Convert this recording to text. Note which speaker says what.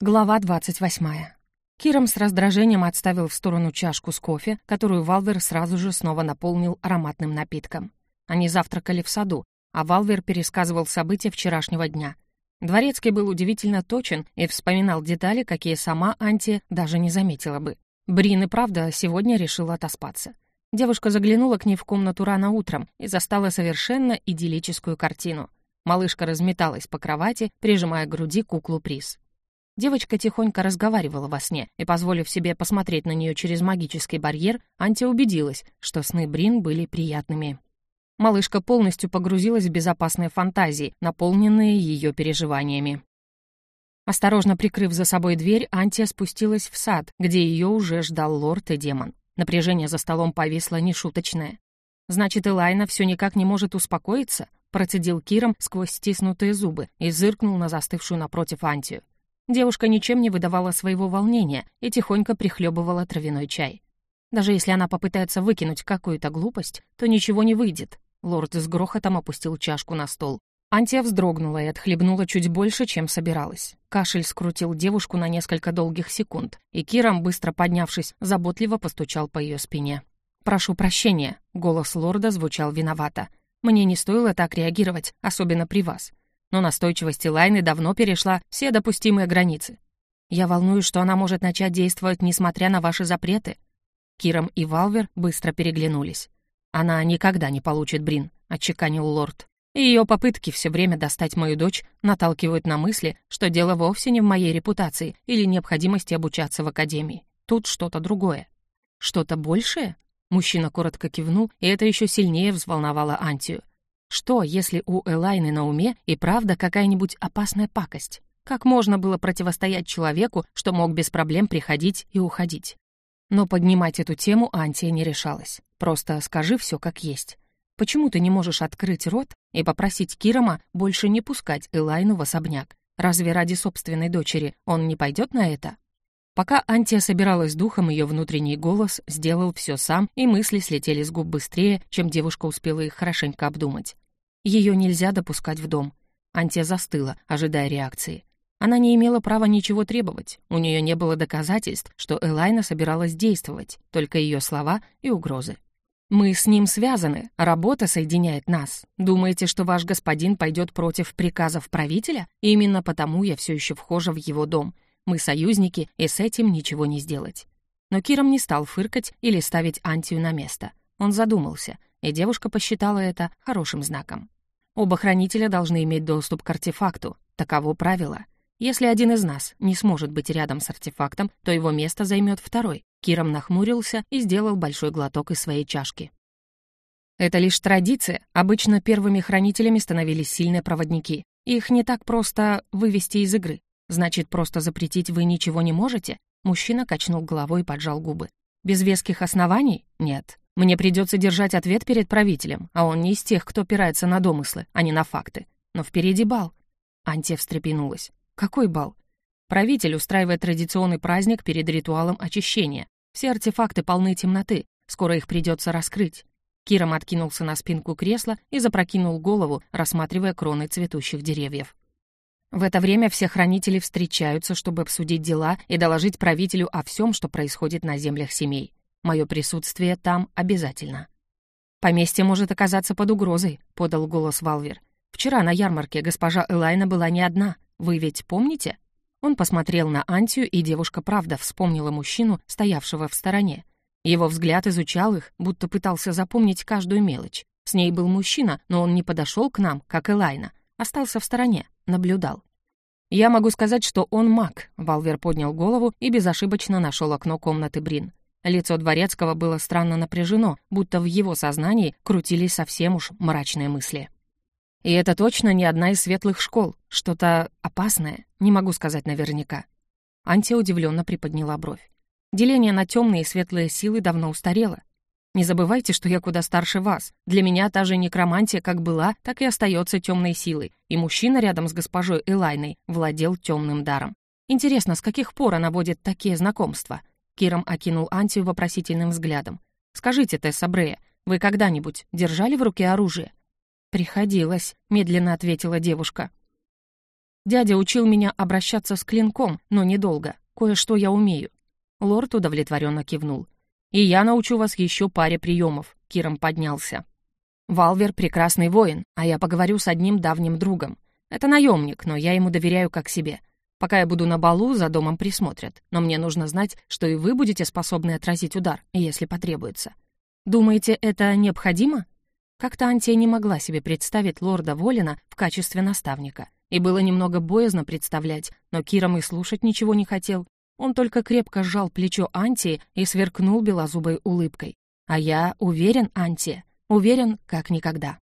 Speaker 1: Глава 28. Киром с раздражением отставил в сторону чашку с кофе, которую Валвер сразу же снова наполнил ароматным напитком. Они завтракали в саду, а Валвер пересказывал события вчерашнего дня. Дворецкий был удивительно точен и вспоминал детали, какие сама Анти даже не заметила бы. Брин и правда сегодня решила отоспаться. Девушка заглянула к ней в комнату рано утром и застала совершенно идиллическую картину. Малышка разметалась по кровати, прижимая к груди куклу-приз. Девочка тихонько разговаривала во сне, и, позволив себе посмотреть на нее через магический барьер, Анти убедилась, что сны Брин были приятными. Малышка полностью погрузилась в безопасные фантазии, наполненные ее переживаниями. Осторожно прикрыв за собой дверь, Антия спустилась в сад, где ее уже ждал лорд и демон. Напряжение за столом повисло нешуточное. «Значит, Элайна все никак не может успокоиться?» процедил Киром сквозь стиснутые зубы и зыркнул на застывшую напротив Антию. Девушка ничем не выдавала своего волнения и тихонько прихлебывала травяной чай. Даже если она попытается выкинуть какую-то глупость, то ничего не выйдет. Лорд с грохотом опустил чашку на стол. Антия вздрогнула и отхлебнула чуть больше, чем собиралась. Кашель скрутил девушку на несколько долгих секунд, и Киром, быстро поднявшись, заботливо постучал по ее спине. «Прошу прощения», — голос лорда звучал виновато. «Мне не стоило так реагировать, особенно при вас но настойчивость Лайны давно перешла все допустимые границы. Я волнуюсь, что она может начать действовать, несмотря на ваши запреты». Киром и Валвер быстро переглянулись. «Она никогда не получит Брин», — отчеканил лорд. И ее попытки все время достать мою дочь наталкивают на мысли, что дело вовсе не в моей репутации или необходимости обучаться в академии. Тут что-то другое. Что-то большее? Мужчина коротко кивнул, и это еще сильнее взволновало Антию. Что, если у Элайны на уме и правда какая-нибудь опасная пакость? Как можно было противостоять человеку, что мог без проблем приходить и уходить? Но поднимать эту тему Антия не решалась. Просто скажи все как есть. Почему ты не можешь открыть рот и попросить Кирома больше не пускать Элайну в особняк? Разве ради собственной дочери он не пойдет на это? Пока Антия собиралась духом, ее внутренний голос сделал все сам, и мысли слетели с губ быстрее, чем девушка успела их хорошенько обдумать. Ее нельзя допускать в дом. Антия застыла, ожидая реакции. Она не имела права ничего требовать, у нее не было доказательств, что Элайна собиралась действовать, только ее слова и угрозы. «Мы с ним связаны, работа соединяет нас. Думаете, что ваш господин пойдет против приказов правителя? Именно потому я все еще вхожа в его дом. Мы союзники, и с этим ничего не сделать». Но Киром не стал фыркать или ставить Антию на место. Он задумался, и девушка посчитала это хорошим знаком. Оба хранителя должны иметь доступ к артефакту. Таково правило. Если один из нас не сможет быть рядом с артефактом, то его место займет второй. Киром нахмурился и сделал большой глоток из своей чашки. Это лишь традиция. Обычно первыми хранителями становились сильные проводники. Их не так просто вывести из игры. «Значит, просто запретить вы ничего не можете?» Мужчина качнул головой и поджал губы. «Без веских оснований? Нет. Мне придется держать ответ перед правителем, а он не из тех, кто опирается на домыслы, а не на факты. Но впереди бал». Антия встрепенулась. «Какой бал?» Правитель устраивает традиционный праздник перед ритуалом очищения. Все артефакты полны темноты, скоро их придется раскрыть. Киром откинулся на спинку кресла и запрокинул голову, рассматривая кроны цветущих деревьев. В это время все хранители встречаются, чтобы обсудить дела и доложить правителю о всем, что происходит на землях семей. Мое присутствие там обязательно. «Поместье может оказаться под угрозой», — подал голос Валвер. «Вчера на ярмарке госпожа Элайна была не одна. Вы ведь помните?» Он посмотрел на Антию, и девушка правда вспомнила мужчину, стоявшего в стороне. Его взгляд изучал их, будто пытался запомнить каждую мелочь. С ней был мужчина, но он не подошел к нам, как Элайна. Остался в стороне, наблюдал. «Я могу сказать, что он маг», — Валвер поднял голову и безошибочно нашел окно комнаты Брин. Лицо Дворецкого было странно напряжено, будто в его сознании крутились совсем уж мрачные мысли. И это точно не одна из светлых школ, что-то опасное, не могу сказать наверняка. Антия удивленно приподняла бровь. Деление на темные и светлые силы давно устарело. Не забывайте, что я куда старше вас. Для меня та же некромантия как была, так и остается темной силой, и мужчина рядом с госпожой Элайной владел темным даром. Интересно, с каких пор она водит такие знакомства? Киром окинул Антию вопросительным взглядом. «Скажите, Тесса Брея, вы когда-нибудь держали в руке оружие?» «Приходилось», — медленно ответила девушка. Дядя учил меня обращаться с клинком, но недолго. Кое-что я умею». Лорд удовлетворенно кивнул. «И я научу вас еще паре приемов», — Киром поднялся. «Валвер — прекрасный воин, а я поговорю с одним давним другом. Это наемник, но я ему доверяю как себе. Пока я буду на балу, за домом присмотрят. Но мне нужно знать, что и вы будете способны отразить удар, если потребуется. Думаете, это необходимо?» Как-то Антия не могла себе представить лорда Волина в качестве наставника. И было немного боязно представлять, но Киром и слушать ничего не хотел. Он только крепко сжал плечо Антии и сверкнул белозубой улыбкой. А я уверен, Антия, уверен, как никогда.